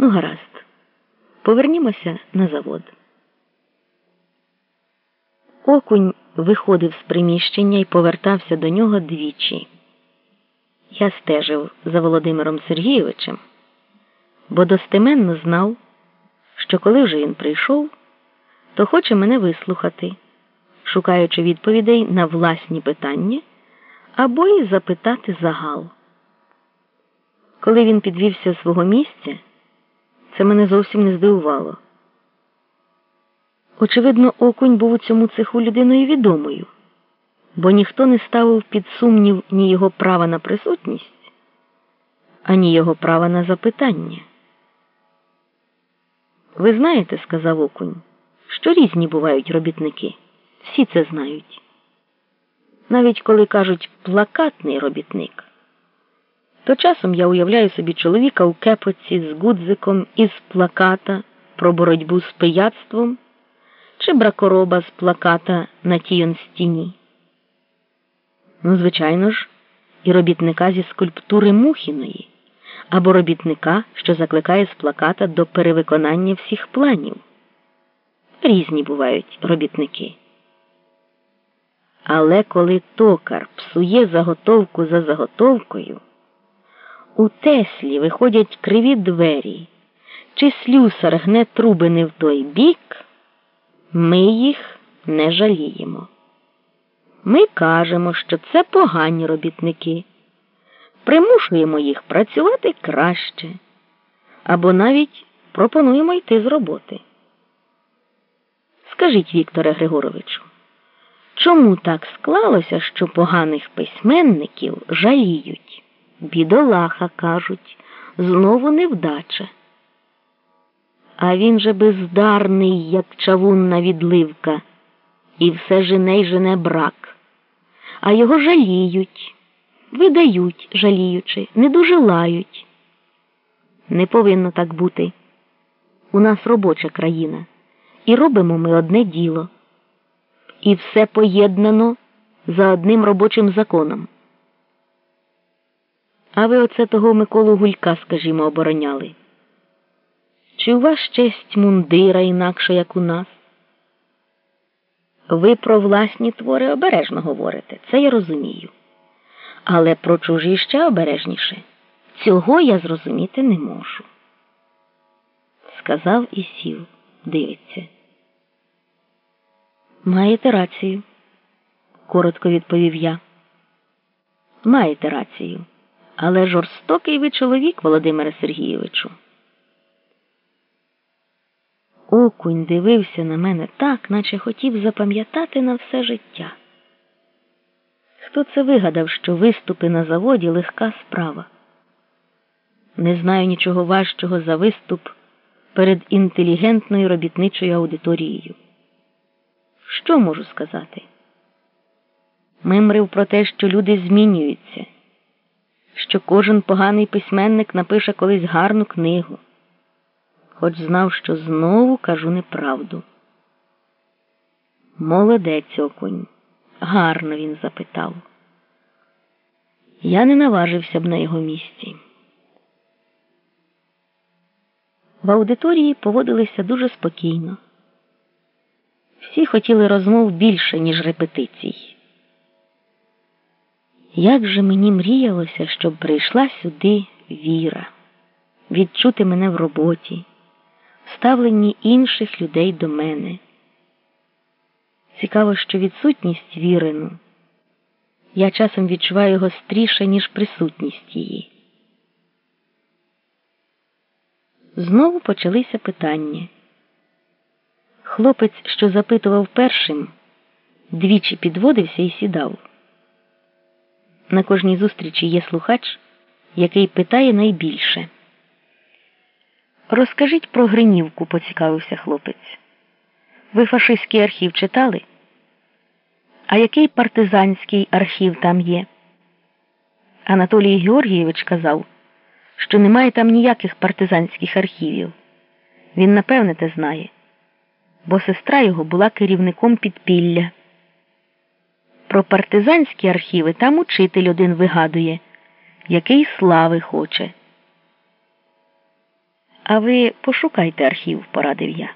Ну, гаразд, повернімося на завод. Окунь виходив з приміщення і повертався до нього двічі. Я стежив за Володимиром Сергійовичем, бо достеменно знав, що коли вже він прийшов, то хоче мене вислухати, шукаючи відповідей на власні питання або й запитати загал. Коли він підвівся з свого місця, це мене зовсім не здивувало. Очевидно, окунь був у цьому цеху людиною відомою, бо ніхто не ставив під сумнів ні його права на присутність, ані його права на запитання. Ви знаєте, сказав окунь, що різні бувають робітники. Всі це знають. Навіть коли кажуть плакатний робітник, то часом я уявляю собі чоловіка у кепоці з гудзиком із плаката про боротьбу з пияцтвом чи бракороба з плаката на тій стіні. Ну, звичайно ж, і робітника зі скульптури Мухіної або робітника, що закликає з плаката до перевиконання всіх планів. Різні бувають робітники. Але коли токар псує заготовку за заготовкою, у Теслі виходять криві двері, чи слюсар гне труби не в той бік, ми їх не жаліємо. Ми кажемо, що це погані робітники, примушуємо їх працювати краще або навіть пропонуємо йти з роботи. Скажіть, Вікторе Григоровичу, чому так склалося, що поганих письменників жаліють? Бідолаха, кажуть, знову невдача. А він же бездарний, як чавунна відливка, і все жене й жене брак, а його жаліють, видають, жаліючи, не дуже лають. Не повинно так бути. У нас робоча країна, і робимо ми одне діло. І все поєднано за одним робочим законом. А ви оце того Миколу Гулька, скажімо, обороняли. Чи у вас честь мундира інакше, як у нас? Ви про власні твори обережно говорите, це я розумію. Але про чужі ще обережніше. Цього я зрозуміти не можу. Сказав і сів, дивиться. Маєте рацію, коротко відповів я. Маєте рацію, але жорстокий ви чоловік, Володимире Сергійовичу. Окунь дивився на мене так, наче хотів запам'ятати на все життя. Хто це вигадав, що виступи на заводі легка справа? Не знаю нічого важчого за виступ перед інтелігентною робітничою аудиторією. Що можу сказати? Мимрив про те, що люди змінюються, що кожен поганий письменник напише колись гарну книгу хоч знав, що знову кажу неправду. Молодець окунь, гарно він запитав. Я не наважився б на його місці. В аудиторії поводилися дуже спокійно. Всі хотіли розмов більше, ніж репетицій. Як же мені мріялося, щоб прийшла сюди віра, відчути мене в роботі ставленні інших людей до мене. Цікаво, що відсутність вірину я часом відчуваю гостріше, ніж присутність її. Знову почалися питання. Хлопець, що запитував першим, двічі підводився і сідав. На кожній зустрічі є слухач, який питає найбільше. Розкажіть про Гринівку, поцікавився хлопець. Ви фашистський архів читали? А який партизанський архів там є? Анатолій Георгійович казав, що немає там ніяких партизанських архівів. Він, напевне, те знає, бо сестра його була керівником підпілля. Про партизанські архіви там учитель один вигадує, який слави хоче. А ви пошукайте архів, порадив я.